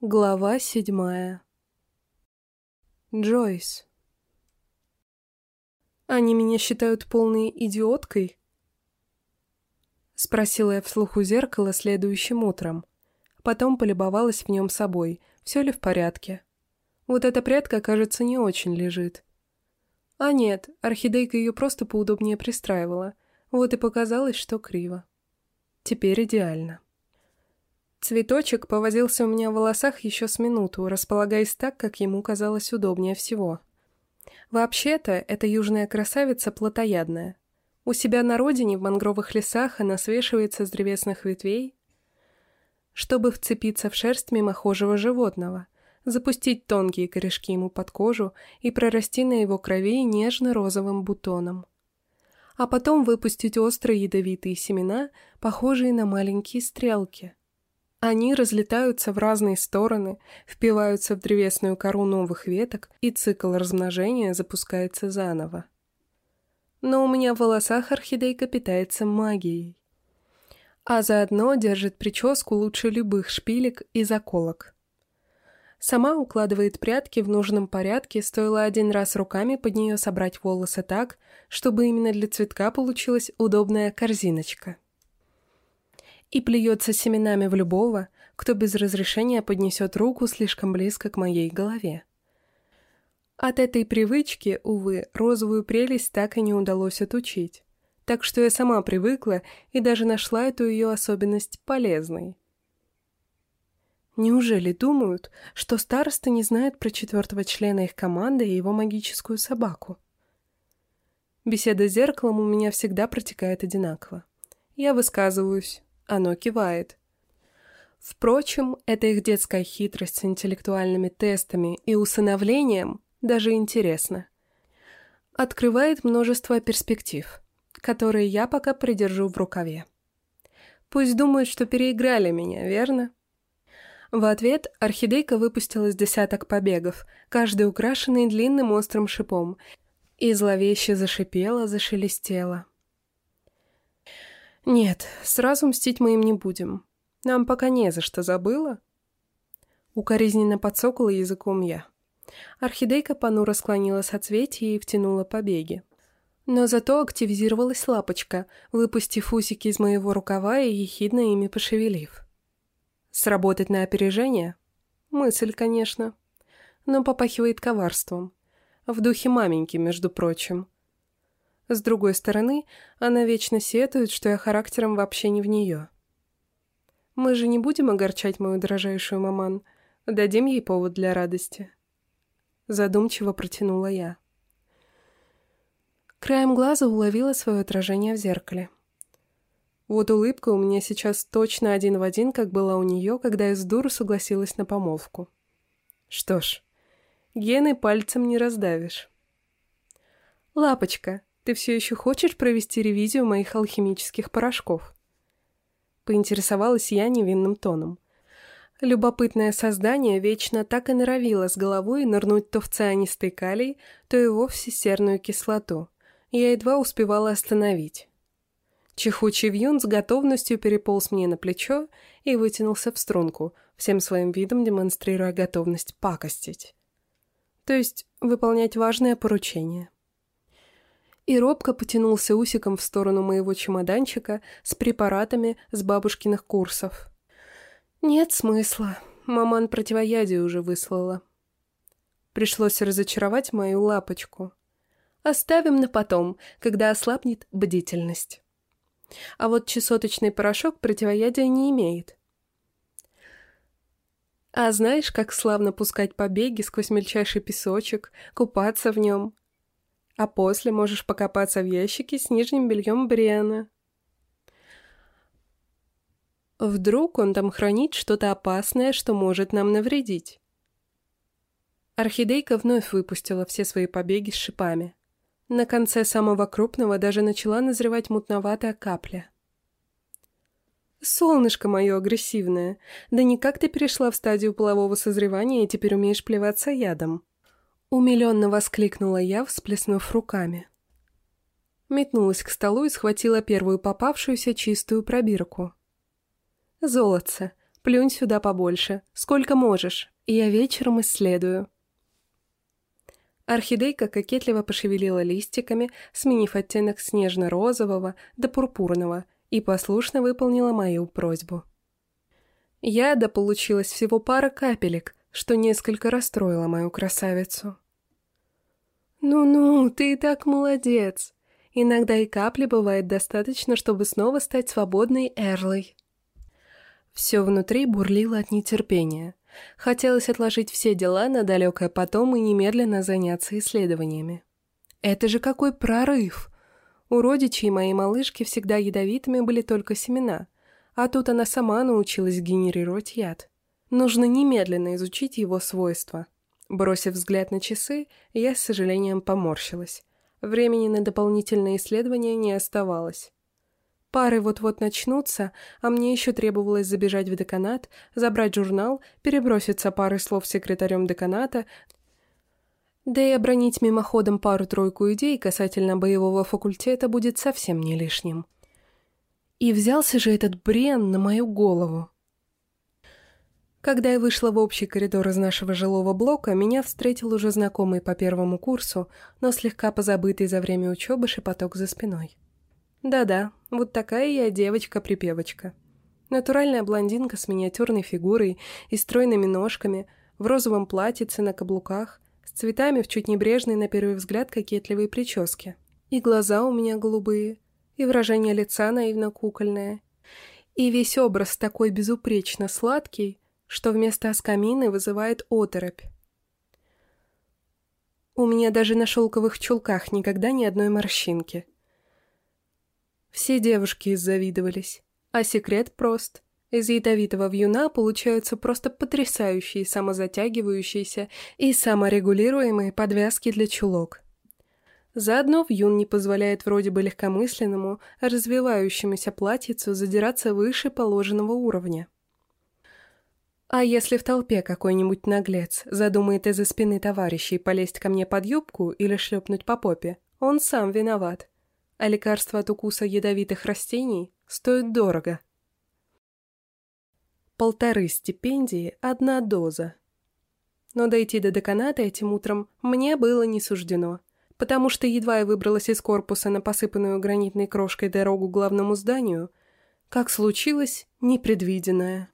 Глава седьмая. Джойс. «Они меня считают полной идиоткой?» Спросила я вслух у зеркала следующим утром. Потом полюбовалась в нем собой, все ли в порядке. Вот эта прядка, кажется, не очень лежит. А нет, орхидейка ее просто поудобнее пристраивала. Вот и показалось, что криво. Теперь идеально. Цветочек повозился у меня в волосах еще с минуту, располагаясь так, как ему казалось удобнее всего. Вообще-то, эта южная красавица плотоядная. У себя на родине, в мангровых лесах, она свешивается с древесных ветвей, чтобы вцепиться в шерсть мимохожего животного, запустить тонкие корешки ему под кожу и прорасти на его крови нежно-розовым бутоном. А потом выпустить острые ядовитые семена, похожие на маленькие стрелки – они разлетаются в разные стороны, впиваются в древесную кору новых веток, и цикл размножения запускается заново. Но у меня в волосах орхидейка питается магией. А заодно держит прическу лучше любых шпилек и заколок. Сама укладывает прядки в нужном порядке, стоило один раз руками под нее собрать волосы так, чтобы именно для цветка получилась удобная корзиночка и плюется семенами в любого, кто без разрешения поднесет руку слишком близко к моей голове. От этой привычки, увы, розовую прелесть так и не удалось отучить. Так что я сама привыкла и даже нашла эту ее особенность полезной. Неужели думают, что староста не знает про четвертого члена их команды и его магическую собаку? Беседа с зеркалом у меня всегда протекает одинаково. Я высказываюсь, оно кивает. Впрочем, эта их детская хитрость с интеллектуальными тестами и усыновлением даже интересна. Открывает множество перспектив, которые я пока придержу в рукаве. Пусть думают, что переиграли меня, верно? В ответ орхидейка выпустила с десяток побегов, каждый украшенный длинным острым шипом, и зловеще зашипела, зашелестела. «Нет, сразу мстить мы им не будем. Нам пока не за что, забыла?» Укоризненно подсокала языком я. Орхидейка понуро склонила соцветие и втянула побеги. Но зато активизировалась лапочка, выпустив усики из моего рукава и ехидно ими пошевелив. Сработать на опережение? Мысль, конечно. Но попахивает коварством. В духе маменьки, между прочим. С другой стороны, она вечно сетует, что я характером вообще не в нее. Мы же не будем огорчать мою дрожайшую маман, дадим ей повод для радости. Задумчиво протянула я. Краем глаза уловила свое отражение в зеркале. Вот улыбка у меня сейчас точно один в один, как была у нее, когда я с дуру согласилась на помолвку. Что ж, гены пальцем не раздавишь. «Лапочка, ты все еще хочешь провести ревизию моих алхимических порошков?» Поинтересовалась я невинным тоном. Любопытное создание вечно так и норовило с головой нырнуть то в цианистый калий, то и вовсе серную кислоту. Я едва успевала остановить. Чехучий вьюн с готовностью переполз мне на плечо и вытянулся в струнку, всем своим видом демонстрируя готовность пакостить. То есть выполнять важное поручение и робко потянулся усиком в сторону моего чемоданчика с препаратами с бабушкиных курсов. «Нет смысла. Маман противоядие уже выслала». Пришлось разочаровать мою лапочку. Оставим на потом, когда ослабнет бдительность. А вот чесоточный порошок противоядия не имеет. А знаешь, как славно пускать побеги сквозь мельчайший песочек, купаться в нем, а после можешь покопаться в ящике с нижним бельем Бриана. Вдруг он там хранит что-то опасное, что может нам навредить. Орхидейка вновь выпустила все свои побеги с шипами. На конце самого крупного даже начала назревать мутноватая капля. «Солнышко мое агрессивное, да никак ты перешла в стадию полового созревания и теперь умеешь плеваться ядом?» Умиленно воскликнула я, всплеснув руками. Метнулась к столу и схватила первую попавшуюся чистую пробирку. «Золотце, Плюнь сюда побольше, сколько можешь, и я вечером исследую». Орхидейка кокетливо пошевелила листиками, сменив оттенок снежно-розового до пурпурного, и послушно выполнила мою просьбу. Яда получилось всего пара капелек, что несколько расстроило мою красавицу. «Ну-ну, ты и так молодец. Иногда и капли бывает достаточно, чтобы снова стать свободной Эрлой». Все внутри бурлило от нетерпения. Хотелось отложить все дела на далекое потом и немедленно заняться исследованиями. Это же какой прорыв! У родичей моей малышки всегда ядовитыми были только семена, а тут она сама научилась генерировать яд. Нужно немедленно изучить его свойства. Бросив взгляд на часы, я с сожалением поморщилась. Времени на дополнительные исследования не оставалось. Пары вот-вот начнутся, а мне еще требовалось забежать в деканат, забрать журнал, переброситься парой слов секретарем деканата, да и обронить мимоходом пару-тройку идей касательно боевого факультета будет совсем не лишним. И взялся же этот брен на мою голову. Когда я вышла в общий коридор из нашего жилого блока, меня встретил уже знакомый по первому курсу, но слегка позабытый за время учебы шепоток за спиной. Да-да, вот такая я девочка-припевочка. Натуральная блондинка с миниатюрной фигурой и стройными ножками, в розовом платьице на каблуках, с цветами в чуть небрежной на первый взгляд кокетливой прическе. И глаза у меня голубые, и выражение лица наивно-кукольное. И весь образ такой безупречно сладкий, что вместо аскамины вызывает оторопь. У меня даже на шелковых чулках никогда ни одной морщинки. Все девушки завидовались. А секрет прост. Из ядовитого вьюна получаются просто потрясающие самозатягивающиеся и саморегулируемые подвязки для чулок. Заодно вьюн не позволяет вроде бы легкомысленному, развивающемуся платьицу задираться выше положенного уровня. А если в толпе какой-нибудь наглец задумает из-за спины товарищей полезть ко мне под юбку или шлепнуть по попе, он сам виноват а лекарства от укуса ядовитых растений стоят дорого. Полторы стипендии, одна доза. Но дойти до деканата этим утром мне было не суждено, потому что едва я выбралась из корпуса на посыпанную гранитной крошкой дорогу к главному зданию, как случилось непредвиденное.